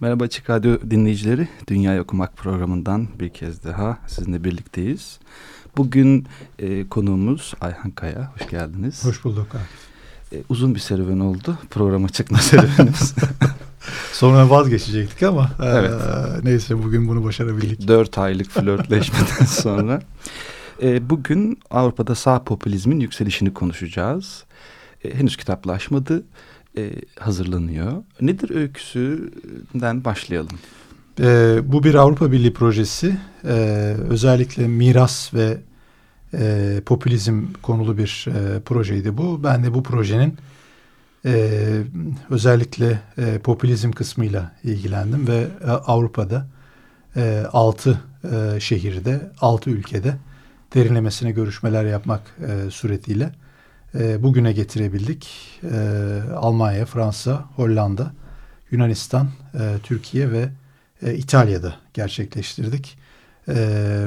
Merhaba Açık Radyo dinleyicileri. Dünya Okumak programından bir kez daha sizinle birlikteyiz. Bugün e, konuğumuz Ayhan Kaya. Hoş geldiniz. Hoş bulduk. E, uzun bir serüven oldu. Programa çıkma serüvenimiz. Sonra vazgeçecektik ama e, evet. e, neyse bugün bunu başarabildik. Dört aylık flörtleşmeden sonra. E, bugün Avrupa'da sağ popülizmin yükselişini konuşacağız. E, henüz kitaplaşmadı e, hazırlanıyor. Nedir öyküsünden başlayalım? E, bu bir Avrupa Birliği projesi. E, özellikle miras ve e, popülizm konulu bir e, projeydi bu. Ben de bu projenin e, özellikle e, popülizm kısmıyla ilgilendim ve e, Avrupa'da e, 6 e, şehirde, 6 ülkede derinlemesine görüşmeler yapmak e, suretiyle e, bugüne getirebildik. E, Almanya, Fransa, Hollanda, Yunanistan, e, Türkiye ve e, İtalya'da gerçekleştirdik. E,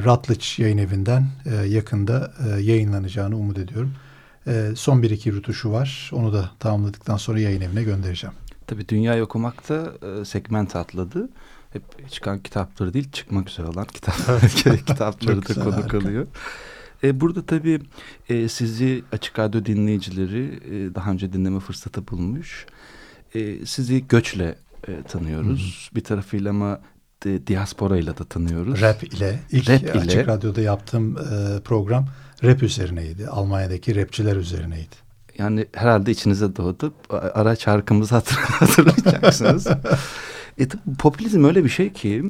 Ratliç yayın evinden e, yakında e, yayınlanacağını umut ediyorum. E, son bir iki rutuşu var. Onu da tamamladıktan sonra yayın evine göndereceğim. Tabii Dünya Okumak'ta e, segment atladı. Hep çıkan kitapları değil çıkmak üzere olan kitap, kitapları da konuk alıyor. E, burada tabii e, sizi Açık Radyo dinleyicileri e, daha önce dinleme fırsatı bulmuş. E, sizi göçle e, tanıyoruz. Hı hı. Bir tarafıyla ama e, diaspora ile de tanıyoruz. Rap ile. İlk rap ile. Açık Radyo'da yaptığım e, program rap üzerineydi. Almanya'daki rapçiler üzerineydi. Yani herhalde içinize doğdu. Ara şarkımızı hatır, hatırlayacaksınız. e, popülizm öyle bir şey ki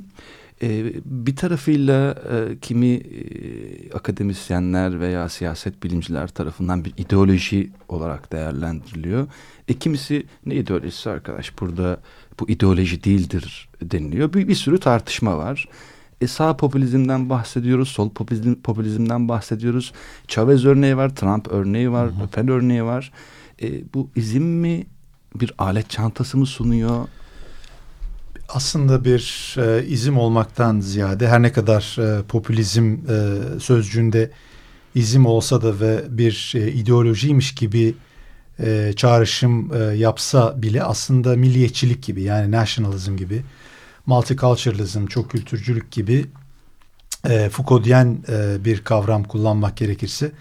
e, bir tarafıyla e, kimi e, akademisyenler veya siyaset bilimciler tarafından bir ideoloji olarak değerlendiriliyor. E, kimisi ne ideolojisi arkadaş burada bu ideoloji değildir deniliyor. Bir, bir sürü tartışma var. E, sağ popülizmden bahsediyoruz, sol popülizm, popülizmden bahsediyoruz. Chavez örneği var, Trump örneği var, Le Pen örneği var. E, bu izim mi bir alet çantası mı sunuyor? Aslında bir e, izim olmaktan ziyade her ne kadar e, popülizm e, sözcüğünde izim olsa da ve bir e, ideolojiymiş gibi e, çağrışım e, yapsa bile aslında milliyetçilik gibi yani nationalism gibi multiculturalism, çok kültürcülük gibi e, Foucault'yen e, bir kavram kullanmak gerekirse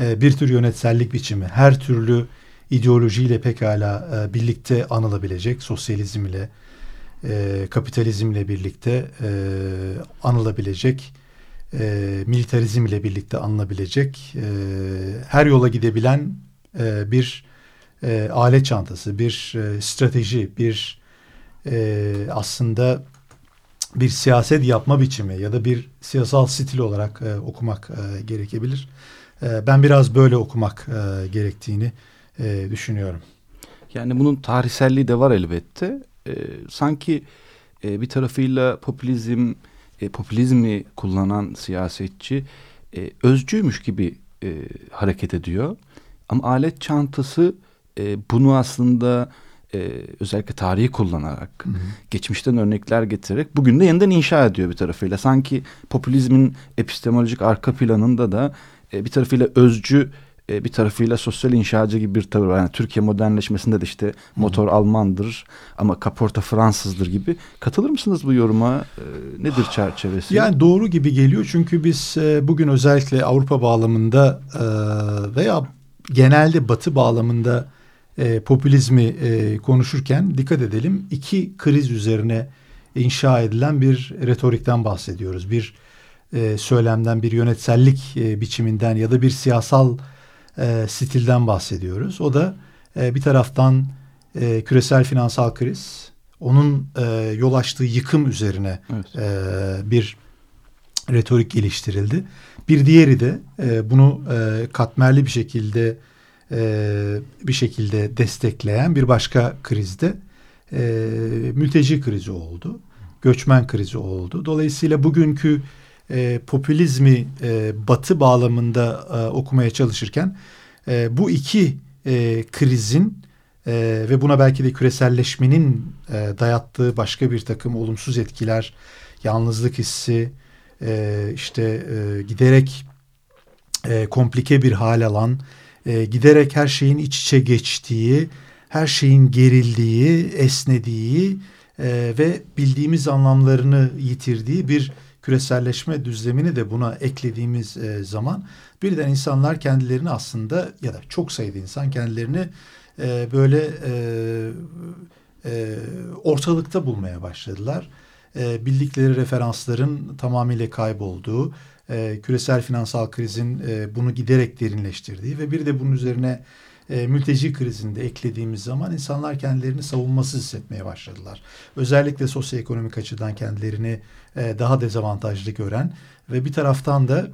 e, bir tür yönetsellik biçimi her türlü ideolojiyle pekala e, birlikte anılabilecek sosyalizm ile e, kapitalizmle birlikte e, anılabilecek, e, militarizmle birlikte anılabilecek, e, her yola gidebilen e, bir e, alet çantası, bir e, strateji, bir e, aslında bir siyaset yapma biçimi ya da bir siyasal stil olarak e, okumak e, gerekebilir. E, ben biraz böyle okumak e, gerektiğini e, düşünüyorum. Yani bunun tarihselliği de var elbette e, sanki e, bir tarafıyla popülizm e, popülizmi kullanan siyasetçi e, özcüymüş gibi e, hareket ediyor. Ama alet çantası e, bunu aslında e, özellikle tarihi kullanarak, hı hı. geçmişten örnekler getirerek bugün de yeniden inşa ediyor bir tarafıyla. Sanki popülizmin epistemolojik arka planında da e, bir tarafıyla özcü e, bir tarafıyla sosyal inşacı gibi bir tavır var. Yani Türkiye modernleşmesinde de işte motor Hı. Almandır ama kaporta Fransızdır gibi. Katılır mısınız bu yoruma? E, nedir çerçevesi? Yani doğru gibi geliyor çünkü biz e, bugün özellikle Avrupa bağlamında e, veya genelde Batı bağlamında e, popülizmi e, konuşurken dikkat edelim iki kriz üzerine inşa edilen bir retorikten bahsediyoruz. Bir e, söylemden, bir yönetsellik e, biçiminden ya da bir siyasal e, stilden bahsediyoruz. O da e, bir taraftan e, küresel finansal kriz, onun e, yol açtığı yıkım üzerine evet. e, bir retorik geliştirildi. Bir diğeri de e, bunu e, katmerli bir şekilde e, bir şekilde destekleyen bir başka krizde e, mülteci krizi oldu. Göçmen krizi oldu. Dolayısıyla bugünkü e, popülizmi e, batı bağlamında e, okumaya çalışırken e, bu iki e, krizin e, ve buna belki de küreselleşmenin e, dayattığı başka bir takım olumsuz etkiler, yalnızlık hissi, e, işte e, giderek e, komplike bir hal alan, e, giderek her şeyin iç içe geçtiği, her şeyin gerildiği, esnediği e, ve bildiğimiz anlamlarını yitirdiği bir küreselleşme düzlemini de buna eklediğimiz e, zaman birden insanlar kendilerini aslında ya da çok sayıda insan kendilerini e, böyle e, e, ortalıkta bulmaya başladılar. E, bildikleri referansların tamamıyla kaybolduğu, e, küresel finansal krizin e, bunu giderek derinleştirdiği ve bir de bunun üzerine e, mülteci krizinde eklediğimiz zaman insanlar kendilerini savunmasız hissetmeye başladılar. Özellikle sosyoekonomik açıdan kendilerini e, daha dezavantajlı gören ve bir taraftan da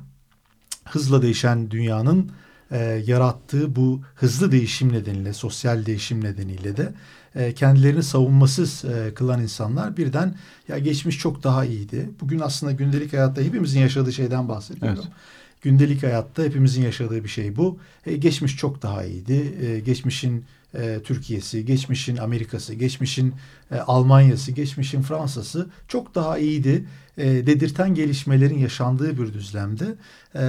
hızla değişen dünyanın e, yarattığı bu hızlı değişim nedeniyle, sosyal değişim nedeniyle de e, kendilerini savunmasız e, kılan insanlar birden ya geçmiş çok daha iyiydi. Bugün aslında gündelik hayatta hepimizin yaşadığı şeyden bahsediyorum. Evet. Gündelik hayatta hepimizin yaşadığı bir şey bu. E, geçmiş çok daha iyiydi. E, geçmişin e, Türkiye'si, geçmişin Amerika'sı, geçmişin e, Almanya'sı, geçmişin Fransa'sı çok daha iyiydi e, dedirten gelişmelerin yaşandığı bir düzlemde e,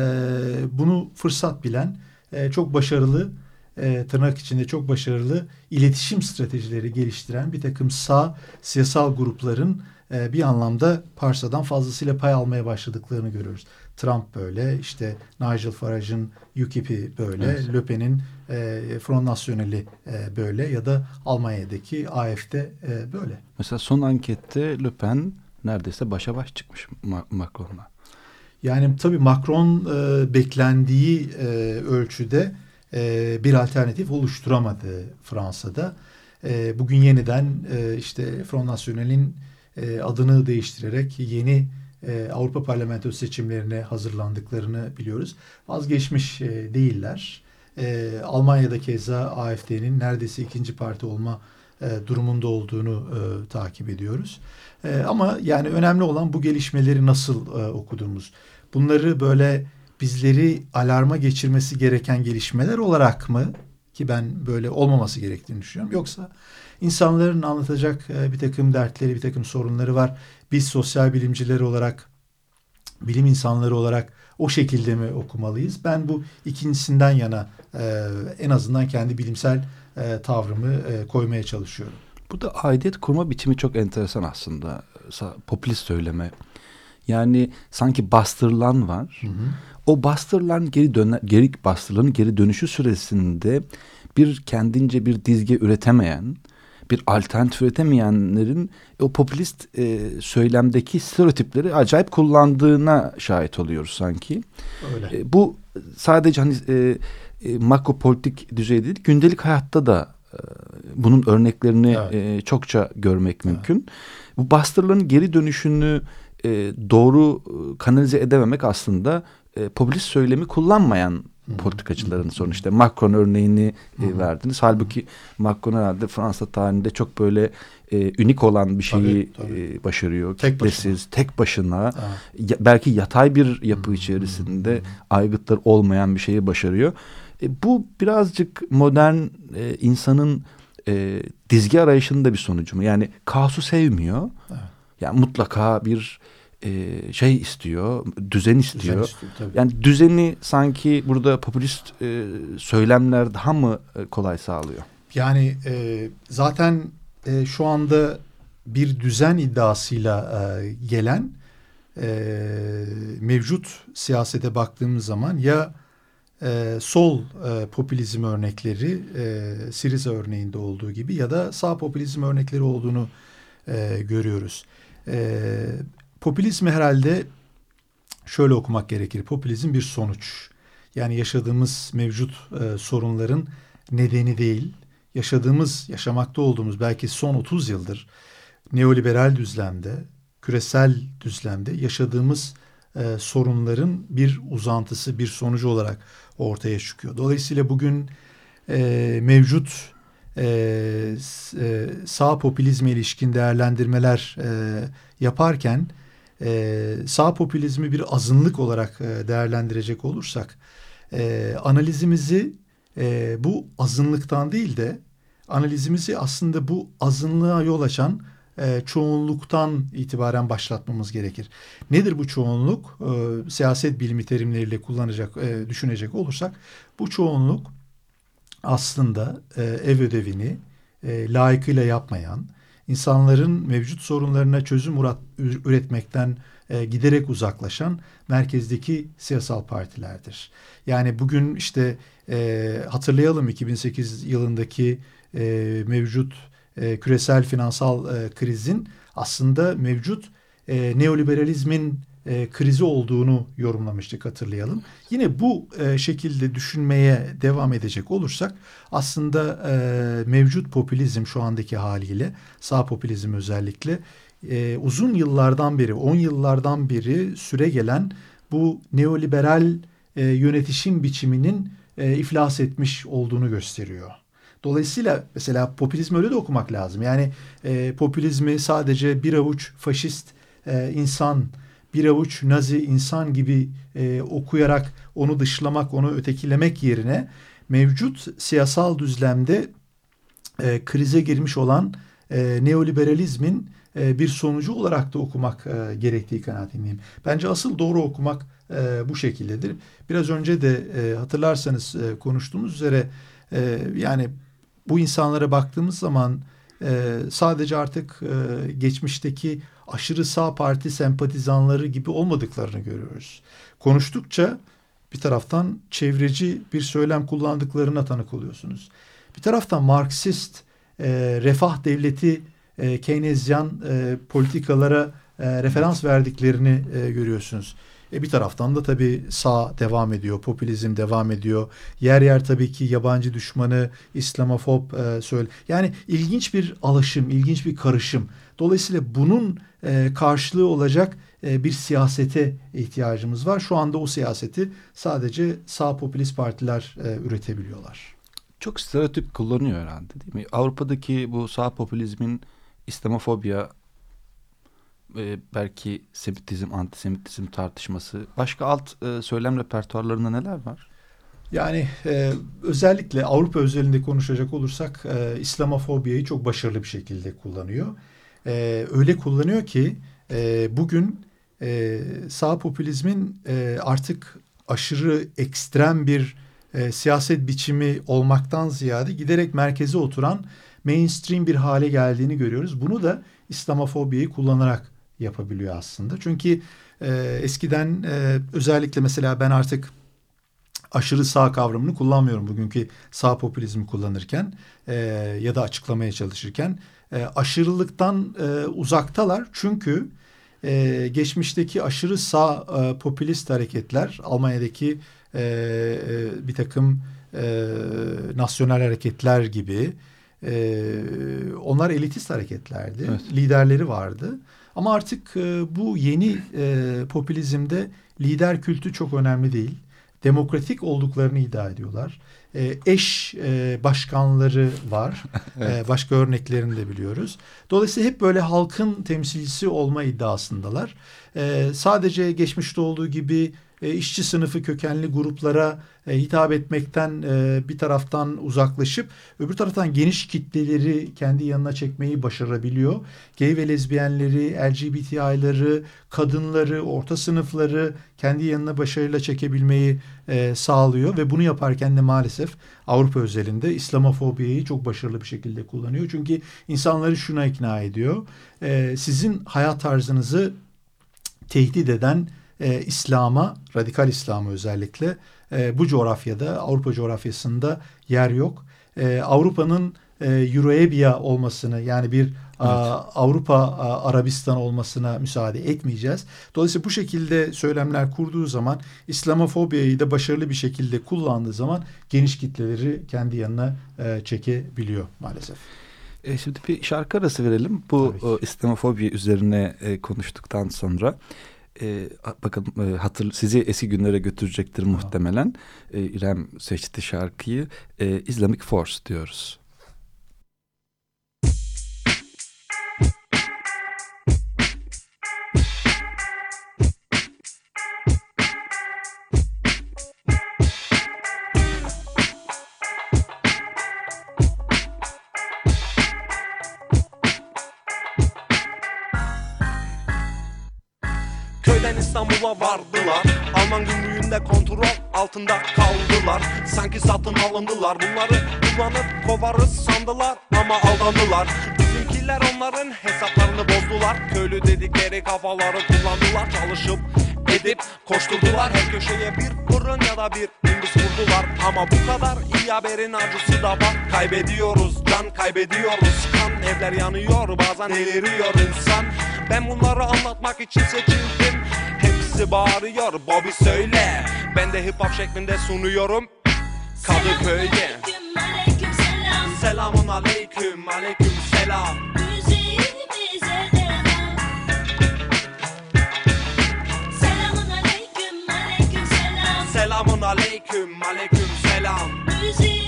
bunu fırsat bilen e, çok başarılı e, tırnak içinde çok başarılı iletişim stratejileri geliştiren bir takım sağ siyasal grupların e, bir anlamda Parsa'dan fazlasıyla pay almaya başladıklarını görüyoruz. Trump böyle, işte Nigel Farage'ın UKIP'i böyle, evet. Le Pen'in e, Front National'i e, böyle ya da Almanya'daki AFD e, böyle. Mesela son ankette Le Pen neredeyse başa baş çıkmış Macron'la. Yani tabii Macron e, beklendiği e, ölçüde e, bir alternatif oluşturamadı Fransa'da. E, bugün yeniden e, işte Front National'in e, adını değiştirerek yeni e, Avrupa Parlamento seçimlerine hazırlandıklarını biliyoruz. Vazgeçmiş e, değiller. E, Almanya'da keza AFD'nin neredeyse ikinci parti olma e, durumunda olduğunu takip ediyoruz. Ama yani önemli olan bu gelişmeleri nasıl okuduğumuz. Bunları böyle bizleri alarma geçirmesi gereken gelişmeler olarak mı ki ben böyle olmaması gerektiğini düşünüyorum. Yoksa insanların anlatacak e, bir takım dertleri, bir takım sorunları var. Biz sosyal bilimciler olarak, bilim insanları olarak o şekilde mi okumalıyız? Ben bu ikincisinden yana e, en azından kendi bilimsel e, tavrımı koymaya çalışıyorum. Bu da aidiyet kurma biçimi çok enteresan aslında. Popülist söyleme. Yani sanki bastırılan var. Hı hı. O bastırılan geri döne, geri bastırılanın geri dönüşü süresinde bir kendince bir dizge üretemeyen, bir alternatif üretemeyenlerin o popülist e, söylemdeki stereotipleri acayip kullandığına şahit oluyoruz sanki. Öyle. E, bu sadece hani e, e, makropolitik düzeyde değil, gündelik hayatta da e, bunun örneklerini evet. e, çokça görmek mümkün. Evet. Bu bastırılanın geri dönüşünü e, doğru e, kanalize edememek aslında e, popülist söylemi kullanmayan. Politikacıların sorunu. İşte Macron örneğini e, verdiniz. Halbuki Macron herhalde Fransa tarihinde çok böyle e, ünik olan bir şeyi tabii, tabii. E, başarıyor. Tek Kitlesiz, başına. tek başına. Ya, belki yatay bir yapı içerisinde aygıtlar olmayan bir şeyi başarıyor. E, bu birazcık modern e, insanın e, dizgi arayışının da bir sonucu mu? Yani kaosu sevmiyor. Evet. Yani mutlaka bir e, şey istiyor, düzen istiyor. Düzen istiyor Yani düzeni sanki burada popülist e, söylemler daha mı e, kolay sağlıyor? Yani e, zaten e, şu anda bir düzen iddiasıyla e, gelen e, mevcut siyasete baktığımız zaman ya e, sol e, popülizm örnekleri e, Siriza örneğinde olduğu gibi ya da sağ popülizm örnekleri olduğunu e, görüyoruz. E, popülizmi herhalde şöyle okumak gerekir. Popülizm bir sonuç. Yani yaşadığımız mevcut e, sorunların nedeni değil. Yaşadığımız, yaşamakta olduğumuz belki son 30 yıldır neoliberal düzlemde, küresel düzlemde yaşadığımız e, sorunların bir uzantısı, bir sonucu olarak ortaya çıkıyor. Dolayısıyla bugün e, mevcut e, e, sağ popülizme ilişkin değerlendirmeler e, yaparken e, sağ popülizmi bir azınlık olarak e, değerlendirecek olursak e, analizimizi e, bu azınlıktan değil de analizimizi aslında bu azınlığa yol açan e, çoğunluktan itibaren başlatmamız gerekir. Nedir bu çoğunluk? E, siyaset bilimi terimleriyle kullanacak, e, düşünecek olursak bu çoğunluk aslında e, ev ödevini e, layıkıyla yapmayan, insanların mevcut sorunlarına çözüm üretmekten e, giderek uzaklaşan merkezdeki siyasal partilerdir. Yani bugün işte e, hatırlayalım 2008 yılındaki e, mevcut küresel finansal krizin aslında mevcut neoliberalizmin e, krizi olduğunu yorumlamıştık hatırlayalım. Yine bu e, şekilde düşünmeye devam edecek olursak aslında e, mevcut popülizm şu andaki haliyle sağ popülizm özellikle e, uzun yıllardan beri 10 yıllardan beri süre gelen bu neoliberal e, yönetişim biçiminin e, iflas etmiş olduğunu gösteriyor. Dolayısıyla mesela popülizmi öyle de okumak lazım. Yani e, popülizmi sadece bir avuç faşist e, insan, bir avuç nazi insan gibi e, okuyarak onu dışlamak, onu ötekilemek yerine mevcut siyasal düzlemde e, krize girmiş olan e, neoliberalizmin e, bir sonucu olarak da okumak e, gerektiği kanaatindeyim. Bence asıl doğru okumak e, bu şekildedir. Biraz önce de e, hatırlarsanız e, konuştuğumuz üzere e, yani bu insanlara baktığımız zaman e, sadece artık e, geçmişteki aşırı sağ parti sempatizanları gibi olmadıklarını görüyoruz. Konuştukça bir taraftan çevreci bir söylem kullandıklarına tanık oluyorsunuz. Bir taraftan Marksist e, refah devleti e, Keynesyen e, politikalara e, referans verdiklerini e, görüyorsunuz. E bir taraftan da tabii sağ devam ediyor, popülizm devam ediyor. Yer yer tabii ki yabancı düşmanı, İslamofob e, söyle. Yani ilginç bir alışım, ilginç bir karışım. Dolayısıyla bunun e, karşılığı olacak e, bir siyasete ihtiyacımız var. Şu anda o siyaseti sadece sağ popülist partiler e, üretebiliyorlar. Çok stereotip kullanıyor herhalde değil mi? Avrupa'daki bu sağ popülizmin İslamofobya e, belki semitizm, antisemitizm tartışması. Başka alt e, söylem repertuarlarında neler var? Yani e, özellikle Avrupa özelinde konuşacak olursak e, İslamofobiyi çok başarılı bir şekilde kullanıyor. E, öyle kullanıyor ki e, bugün e, sağ popülizmin e, artık aşırı ekstrem bir e, siyaset biçimi olmaktan ziyade giderek merkeze oturan mainstream bir hale geldiğini görüyoruz. Bunu da İslamofobiyi kullanarak yapabiliyor aslında. Çünkü e, eskiden e, özellikle mesela ben artık aşırı sağ kavramını kullanmıyorum bugünkü sağ popülizmi kullanırken e, ya da açıklamaya çalışırken e, aşırılıktan e, uzaktalar çünkü e, geçmişteki aşırı sağ e, popülist hareketler Almanya'daki e, e, bir takım e, nasyonel hareketler gibi e, onlar elitist hareketlerdi. Evet. Liderleri vardı. Ama artık e, bu yeni e, popülizmde lider kültü çok önemli değil. Demokratik olduklarını iddia ediyorlar. E, eş e, başkanları var. evet. e, başka örneklerini de biliyoruz. Dolayısıyla hep böyle halkın temsilcisi olma iddiasındalar. E, sadece geçmişte olduğu gibi e, işçi sınıfı kökenli gruplara e, hitap etmekten e, bir taraftan uzaklaşıp öbür taraftan geniş kitleleri kendi yanına çekmeyi başarabiliyor. Gay ve lezbiyenleri, LGBTI'ları, kadınları, orta sınıfları kendi yanına başarıyla çekebilmeyi e, sağlıyor ve bunu yaparken de maalesef Avrupa özelinde İslamofobiyi çok başarılı bir şekilde kullanıyor. Çünkü insanları şuna ikna ediyor. Sizin hayat tarzınızı tehdit eden e, İslam'a, radikal İslam'a özellikle e, bu coğrafyada, Avrupa coğrafyasında yer yok. E, Avrupa'nın e, Euroebia olmasını yani bir evet. a, Avrupa a, Arabistan olmasına müsaade etmeyeceğiz. Dolayısıyla bu şekilde söylemler kurduğu zaman İslamofobiyi de başarılı bir şekilde kullandığı zaman geniş kitleleri kendi yanına e, çekebiliyor maalesef. E, şimdi bir şarkı arası verelim. Bu İslamofobi üzerine e, konuştuktan sonra. E, bakın e, hatır, sizi eski günlere götürecektir muhtemelen. E, İrem seçti şarkıyı. E, Islamic Force diyoruz. Gümrüğünde kontrol altında kaldılar. Sanki satın alındılar. Bunları kullanıp kovarız sandılar Ama aldandılar. Bizimkiler onların hesaplarını bozdular. Köylü dedikleri kafaları kullandılar. Çalışıp edip koşturdular. Her köşeye bir fırın ya da bir gündüz vurdular Ama bu kadar iyi haberin acısı da var. Kaybediyoruz can kaybediyoruz. Kan Evler yanıyor bazen deliriyor insan. Ben bunları anlatmak için seçildim Hepsi bağırıyor Bobby söyle. Ben de hip hop şeklinde sunuyorum. Kadıköy'de. Selamun aleyküm aleyküm selam. Müziğimize devam Selamun aleyküm aleyküm selam. Selamun aleyküm aleyküm selam Müziğimize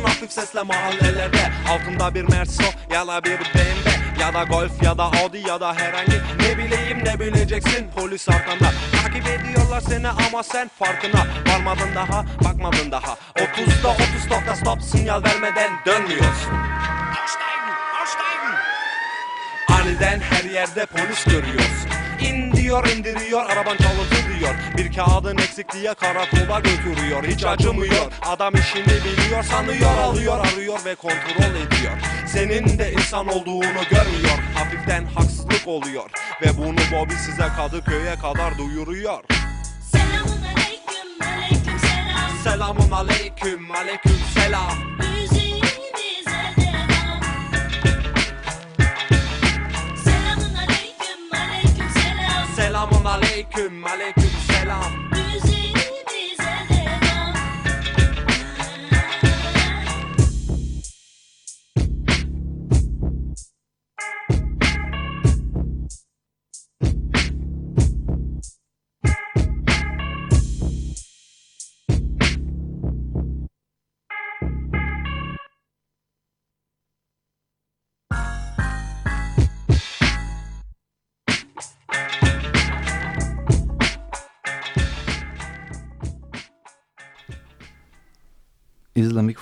Kullarsın hafif sesle mahallelerde. Altında bir Merso ya da bir BMW Ya da Golf ya da Audi ya da herhangi Ne bileyim ne bileceksin. Polis arkanda Takip ediyorlar seni ama sen farkına Varmadın daha bakmadın daha. 30'da 30 nokta stop sinyal vermeden dönmüyorsun. Aniden her yerde polis görüyorsun. İn diyor indiriyor araban çalıntı diyor Bir kağıdın eksik diye karakola götürüyor Hiç acımıyor. Adam işini biliyor Sanıyor alıyor arıyor ve kontrol ediyor. Senin de insan olduğunu görmüyor Hafiften haksızlık oluyor. Ve bunu Bobby size Kadıköy'e kadar duyuruyor. Selamun aleyküm aleyküm selam. Selamun aleyküm aleyküm selam aleyküm aleyküm selam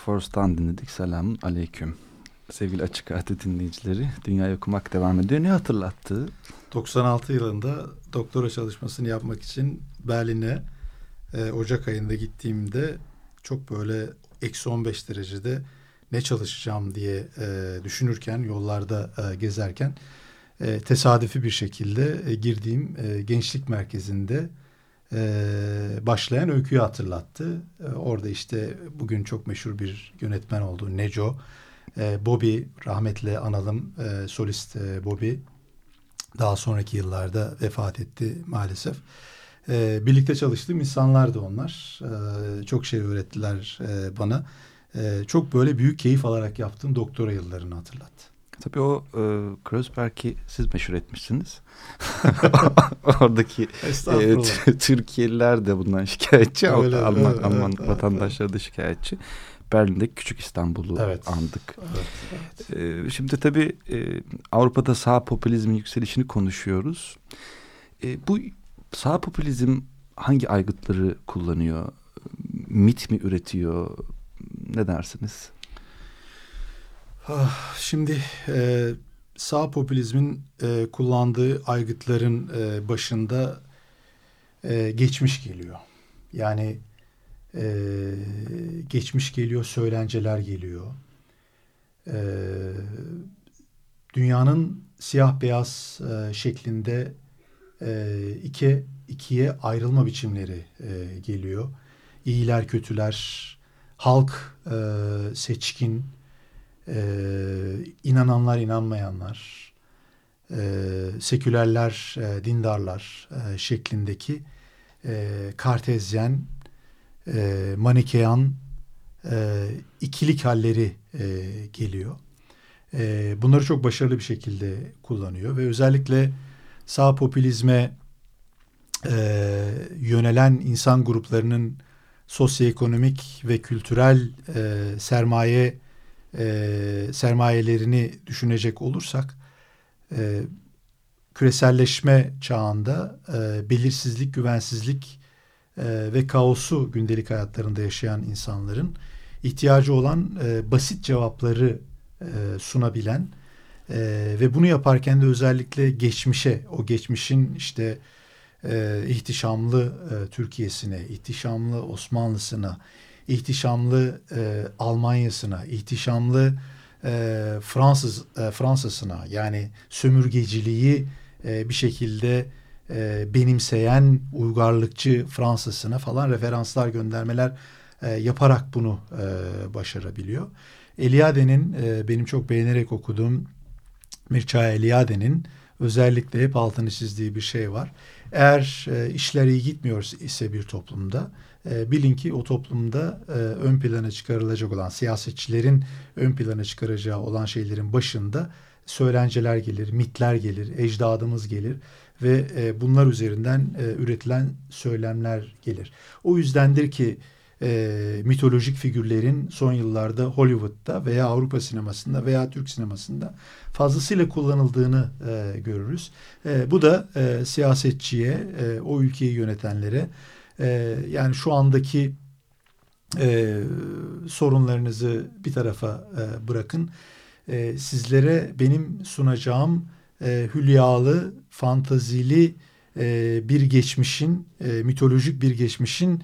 Force'dan dinledik. Selamun aleyküm. Sevgili Açık Radyo dinleyicileri, Dünyayı Okumak devam ediyor. Ne hatırlattı? 96 yılında doktora çalışmasını yapmak için Berlin'e e, Ocak ayında gittiğimde çok böyle eksi 15 derecede ne çalışacağım diye e, düşünürken yollarda e, gezerken e, tesadüfi bir şekilde e, girdiğim e, gençlik merkezinde başlayan öyküyü hatırlattı. E, orada işte bugün çok meşhur bir yönetmen oldu Neco. E, Bobby rahmetle analım e, solist e, Bobby daha sonraki yıllarda vefat etti maalesef. E, birlikte çalıştığım insanlardı onlar. E, çok şey öğrettiler e, bana. E, çok böyle büyük keyif alarak yaptığım doktora yıllarını hatırlattı. Tabii o e, Kreuzberg'i siz meşhur etmişsiniz. Oradaki e, Türkiye'liler de bundan şikayetçi. Öyle, Alman, evet, Alman evet, vatandaşları evet. da şikayetçi. Berlin'deki küçük İstanbul'u evet. andık. Evet, evet. E, şimdi tabii e, Avrupa'da sağ popülizmin yükselişini konuşuyoruz. E, bu sağ popülizm hangi aygıtları kullanıyor? Mit mi üretiyor? Ne dersiniz? Ah, şimdi e, sağ popülizmin e, kullandığı aygıtların e, başında e, geçmiş geliyor. Yani e, geçmiş geliyor, söylenceler geliyor. E, dünyanın siyah beyaz e, şeklinde e, iki ikiye ayrılma biçimleri e, geliyor. İyiler, kötüler, halk, e, seçkin, e, inananlar, inanmayanlar, e, sekülerler, e, dindarlar e, şeklindeki e, kartezyen, e, manikeyan e, ikilik halleri e, geliyor. E, bunları çok başarılı bir şekilde kullanıyor ve özellikle sağ popülizme e, yönelen insan gruplarının sosyoekonomik ve kültürel e, sermaye e, sermayelerini düşünecek olursak e, küreselleşme çağında e, belirsizlik, güvensizlik e, ve kaosu gündelik hayatlarında yaşayan insanların ihtiyacı olan e, basit cevapları e, sunabilen e, ve bunu yaparken de özellikle geçmişe, o geçmişin işte e, ihtişamlı e, Türkiye'sine, ihtişamlı Osmanlısına, ihtişamlı e, Almanya'sına, ihtişamlı e, Fransız e, Fransa'sına yani sömürgeciliği e, bir şekilde e, benimseyen uygarlıkçı Fransa'sına falan referanslar göndermeler e, yaparak bunu e, başarabiliyor. Eliade'nin e, benim çok beğenerek okuduğum Mircea Eliade'nin özellikle hep altını çizdiği bir şey var. Eğer e, işler iyi gitmiyor ise bir toplumda e, bilin ki o toplumda e, ön plana çıkarılacak olan siyasetçilerin ön plana çıkaracağı olan şeylerin başında söylenceler gelir, mitler gelir, ecdadımız gelir ve e, bunlar üzerinden e, üretilen söylemler gelir. O yüzdendir ki e, mitolojik figürlerin son yıllarda Hollywood'da veya Avrupa sinemasında veya Türk sinemasında fazlasıyla kullanıldığını e, görürüz. E, bu da e, siyasetçiye, e, o ülkeyi yönetenlere e, yani şu andaki e, sorunlarınızı bir tarafa e, bırakın. E, sizlere benim sunacağım e, hülyalı, fantazili e, bir geçmişin, e, mitolojik bir geçmişin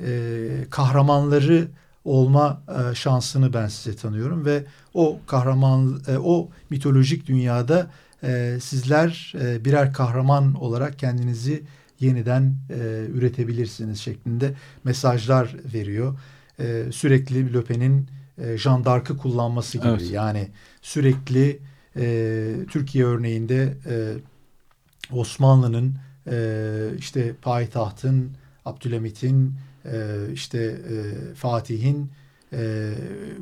e, kahramanları olma e, şansını ben size tanıyorum ve o kahraman, e, o mitolojik dünyada e, sizler e, birer kahraman olarak kendinizi yeniden e, üretebilirsiniz şeklinde mesajlar veriyor. E, sürekli Löpen'in e, Jean d'Arc'ı kullanması gibi evet. yani sürekli e, Türkiye örneğinde e, Osmanlı'nın e, işte payitahtın, Abdülhamit'in, e, işte e, Fatih'in e,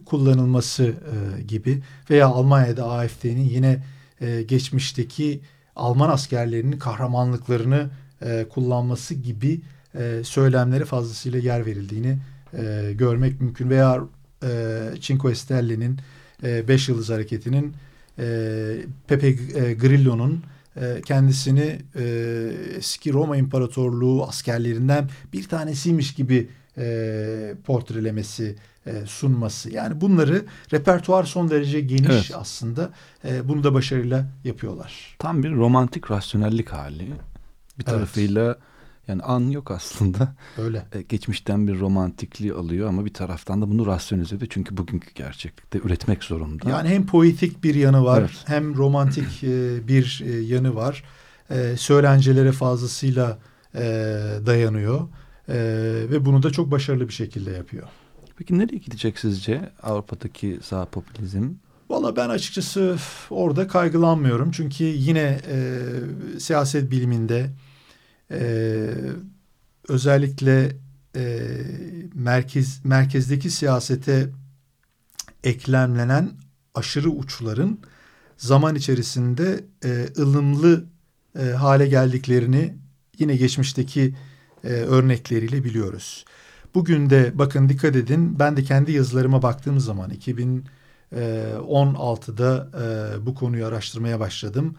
kullanılması e, gibi veya Almanya'da AFD'nin yine e, geçmişteki Alman askerlerinin kahramanlıklarını e, kullanması gibi e, söylemlere fazlasıyla yer verildiğini e, görmek mümkün. Veya e, Cinque Stelle'nin e, Beş Yıldız Hareketi'nin e, Pepe e, Grillo'nun e, kendisini e, eski Roma İmparatorluğu askerlerinden bir tanesiymiş gibi e, portrelemesi e, sunması. Yani bunları repertuar son derece geniş evet. aslında. E, bunu da başarıyla yapıyorlar. Tam bir romantik rasyonellik hali. Bir tarafıyla evet. yani an yok aslında. Öyle. E, geçmişten bir romantikliği alıyor ama bir taraftan da bunu rasyonize ediyor. Çünkü bugünkü gerçeklikte üretmek zorunda. Yani hem poetik bir yanı var evet. hem romantik e, bir e, yanı var. E, söylencelere fazlasıyla e, dayanıyor. E, ve bunu da çok başarılı bir şekilde yapıyor. Peki nereye gidecek sizce Avrupa'daki sağ popülizm? Valla ben açıkçası orada kaygılanmıyorum. Çünkü yine e, siyaset biliminde e, özellikle e, merkez merkezdeki siyasete eklemlenen aşırı uçların zaman içerisinde e, ılımlı e, hale geldiklerini yine geçmişteki e, örnekleriyle biliyoruz. Bugün de bakın dikkat edin ben de kendi yazılarıma baktığım zaman 2016'da e, bu konuyu araştırmaya başladım.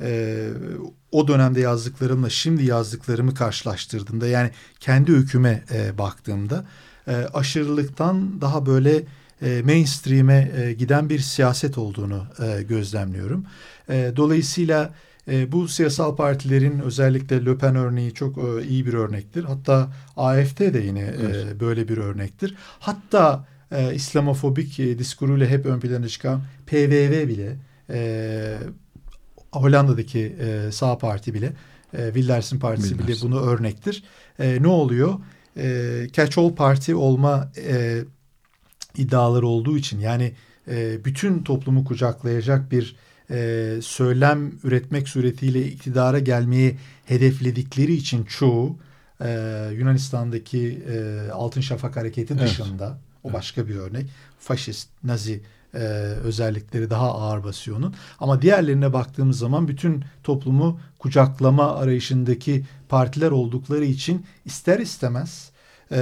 E, o dönemde yazdıklarımla şimdi yazdıklarımı karşılaştırdığımda yani kendi öyküme e, baktığımda aşırılıktan daha böyle mainstream'e giden bir siyaset olduğunu gözlemliyorum. dolayısıyla e, bu siyasal partilerin özellikle Le Pen örneği çok e, iyi bir örnektir. Hatta AFD de yine e, evet. e, böyle bir örnektir. Hatta e, İslamofobik e, diskuruyla hep ön plana çıkan PVV bile e, Hollanda'daki e, sağ parti bile e, Wilders'in partisi Wilders. bile bunu örnektir. E, ne oluyor? E, catch-all parti olma e, iddiaları olduğu için yani e, bütün toplumu kucaklayacak bir e, söylem üretmek suretiyle iktidara gelmeyi hedefledikleri için çoğu e, Yunanistan'daki e, Altın Şafak hareketi Evet. dışında o başka bir örnek faşist, nazi e, özellikleri daha ağır basıyor onun. Ama diğerlerine baktığımız zaman bütün toplumu kucaklama arayışındaki partiler oldukları için ister istemez e,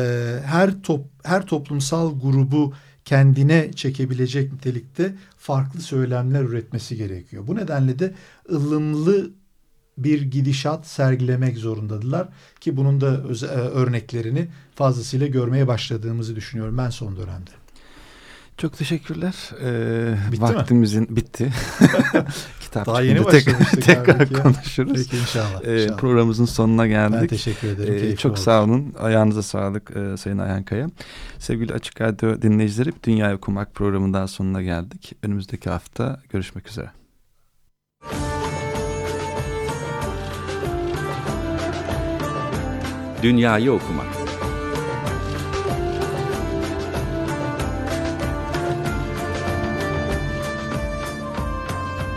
her top her toplumsal grubu kendine çekebilecek nitelikte farklı söylemler üretmesi gerekiyor. Bu nedenle de ılımlı bir gidişat sergilemek zorundadılar ki bunun da e, örneklerini fazlasıyla görmeye başladığımızı düşünüyorum ben son dönemde. Çok teşekkürler. Ee, Bitti mi? vaktimizin bitti. Kitap Daha yeni çıkınca tekrar, konuşuruz. Peki inşallah. Ee, inşallah. programımızın sonuna Ben geldik. teşekkür ederim. Ee, keyifli çok oldu. sağ olun. Ayağınıza sağlık e, Sayın Ayhan Kaya. Sevgili Açık Radyo dinleyicileri Dünya Okumak programından sonuna geldik. Önümüzdeki hafta görüşmek üzere. Dünyayı okumak.